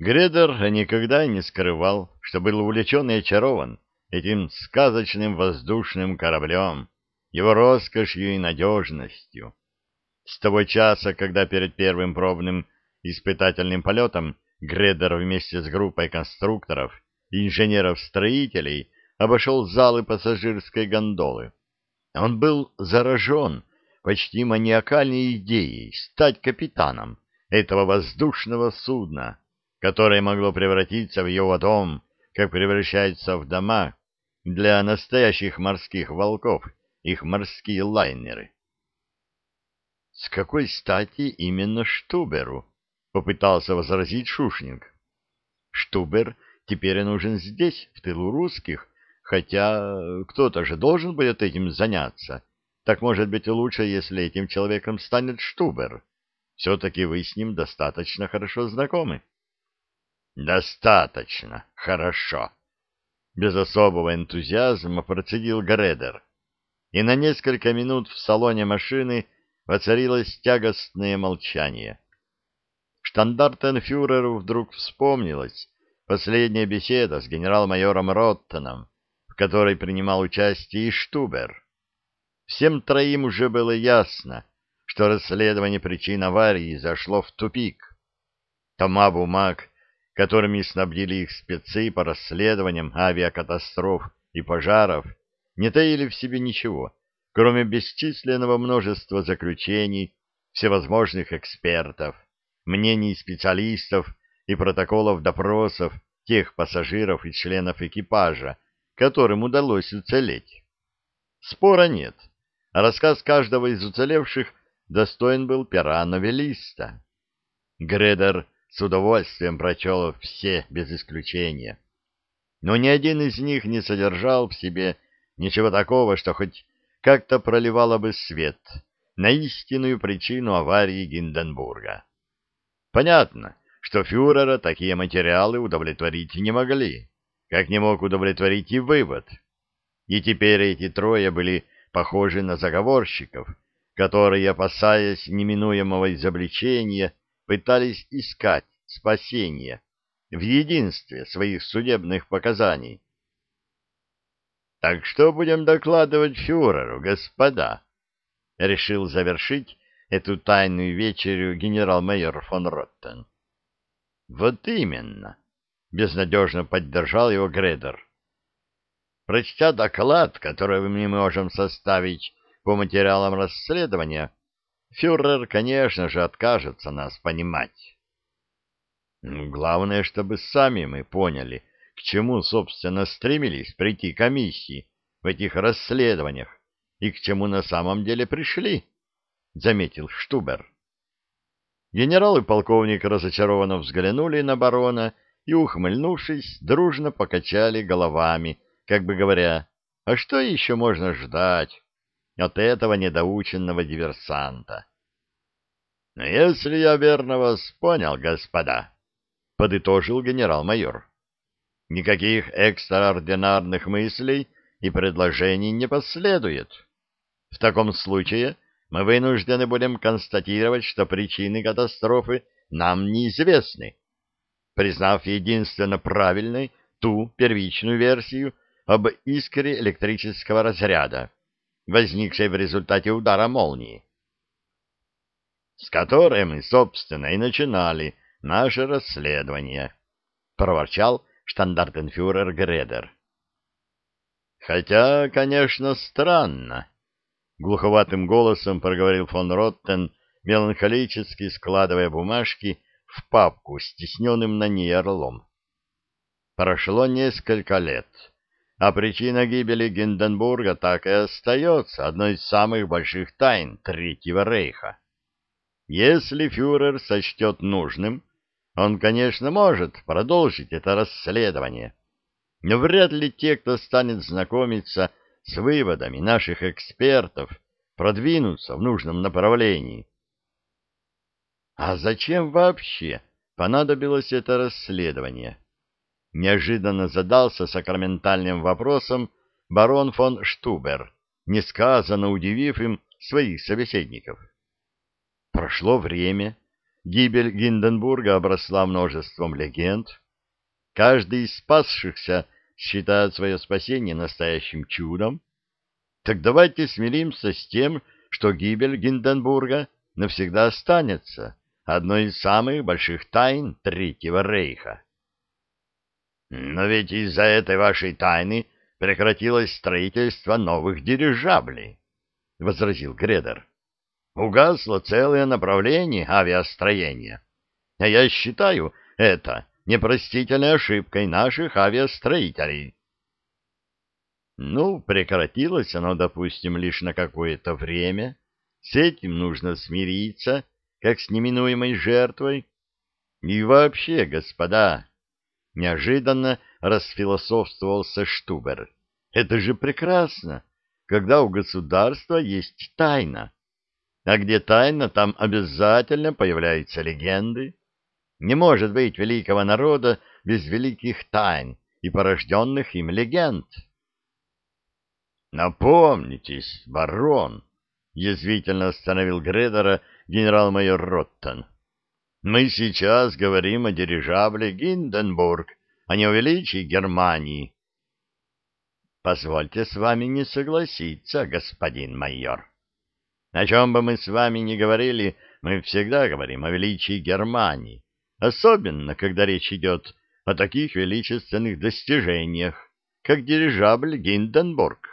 Гредер никогда не скрывал, что был увлечен и очарован этим сказочным воздушным кораблем, его роскошью и надежностью. С того часа, когда перед первым пробным испытательным полетом Гредер вместе с группой конструкторов и инженеров-строителей обошел залы пассажирской гондолы. Он был заражен почти маниакальной идеей стать капитаном этого воздушного судна, которое могло превратиться в его дом, как превращается в дома для настоящих морских волков их морские лайнеры. С какой стати именно Штуберу? Попытался возразить Шушнинг. Штубер теперь нужен здесь, в тылу русских, хотя кто-то же должен будет этим заняться. Так может быть лучше, если этим человеком станет Штубер. Все-таки вы с ним достаточно хорошо знакомы. Достаточно хорошо. Без особого энтузиазма процедил Гредер. И на несколько минут в салоне машины воцарилось тягостное молчание. Штандартенфюреру вдруг вспомнилась последняя беседа с генерал-майором Роттоном, в которой принимал участие и Штубер. Всем троим уже было ясно, что расследование причин аварии зашло в тупик. Тома бумаг, которыми снабдили их спецы по расследованиям авиакатастроф и пожаров, не таили в себе ничего, кроме бесчисленного множества заключений всевозможных экспертов, мнений специалистов и протоколов допросов тех пассажиров и членов экипажа, которым удалось уцелеть. Спора нет, рассказ каждого из уцелевших достоин был пера новелиста. Гредер с удовольствием прочел все без исключения, но ни один из них не содержал в себе ничего такого, что хоть как-то проливало бы свет на истинную причину аварии Гинденбурга. Понятно, что фюрера такие материалы удовлетворить не могли, как не мог удовлетворить и вывод. И теперь эти трое были похожи на заговорщиков, которые, опасаясь неминуемого изобличения, пытались искать спасение в единстве своих судебных показаний. «Так что будем докладывать фюреру, господа?» — решил завершить эту тайную вечерю генерал-майор фон Роттен. Вот именно, безнадежно поддержал его Гредер. Прочтя доклад, который мы можем составить по материалам расследования, фюрер, конечно же, откажется нас понимать. Главное, чтобы сами мы поняли, к чему, собственно, стремились прийти комиссии в этих расследованиях и к чему на самом деле пришли. — заметил Штубер. Генерал и полковник разочарованно взглянули на барона и, ухмыльнувшись, дружно покачали головами, как бы говоря, а что еще можно ждать от этого недоученного диверсанта? — Если я верно вас понял, господа, — подытожил генерал-майор, — никаких экстраординарных мыслей и предложений не последует. В таком случае мы вынуждены будем констатировать, что причины катастрофы нам неизвестны, признав единственно правильной ту первичную версию об искре электрического разряда, возникшей в результате удара молнии, с которой мы, собственно, и начинали наше расследование, проворчал штандартенфюрер Гредер. Хотя, конечно, странно, глуховатым голосом проговорил фон Роттен, меланхолически складывая бумажки в папку с тисненным на ней орлом. Прошло несколько лет, а причина гибели Гинденбурга так и остается одной из самых больших тайн Третьего Рейха. Если фюрер сочтет нужным, он, конечно, может продолжить это расследование, но вряд ли те, кто станет знакомиться с выводами наших экспертов продвинуться в нужном направлении. А зачем вообще понадобилось это расследование? Неожиданно задался сакраментальным вопросом барон фон Штубер, несказанно удивив им своих собеседников. Прошло время, гибель Гинденбурга обросла множеством легенд. Каждый из спасшихся считает свое спасение настоящим чудом. Так давайте смиримся с тем, что гибель Гинденбурга навсегда останется одной из самых больших тайн Третьего Рейха. Но ведь из-за этой вашей тайны прекратилось строительство новых дирижаблей, — возразил Гредер. Угасло целое направление авиастроения. А я считаю это непростительной ошибкой наших авиастроителей. Ну, прекратилось оно, допустим, лишь на какое-то время. С этим нужно смириться, как с неминуемой жертвой. И вообще, господа, неожиданно расфилософствовался Штубер. Это же прекрасно, когда у государства есть тайна. А где тайна, там обязательно появляются легенды. Не может быть великого народа без великих тайн и порожденных им легенд. «Напомнитесь, барон!» — язвительно остановил Гредера генерал-майор Роттон. «Мы сейчас говорим о дирижабле Гинденбург, а не о величии Германии». «Позвольте с вами не согласиться, господин майор. О чем бы мы с вами ни говорили, мы всегда говорим о величии Германии, особенно когда речь идет о таких величественных достижениях, как дирижабль Гинденбург.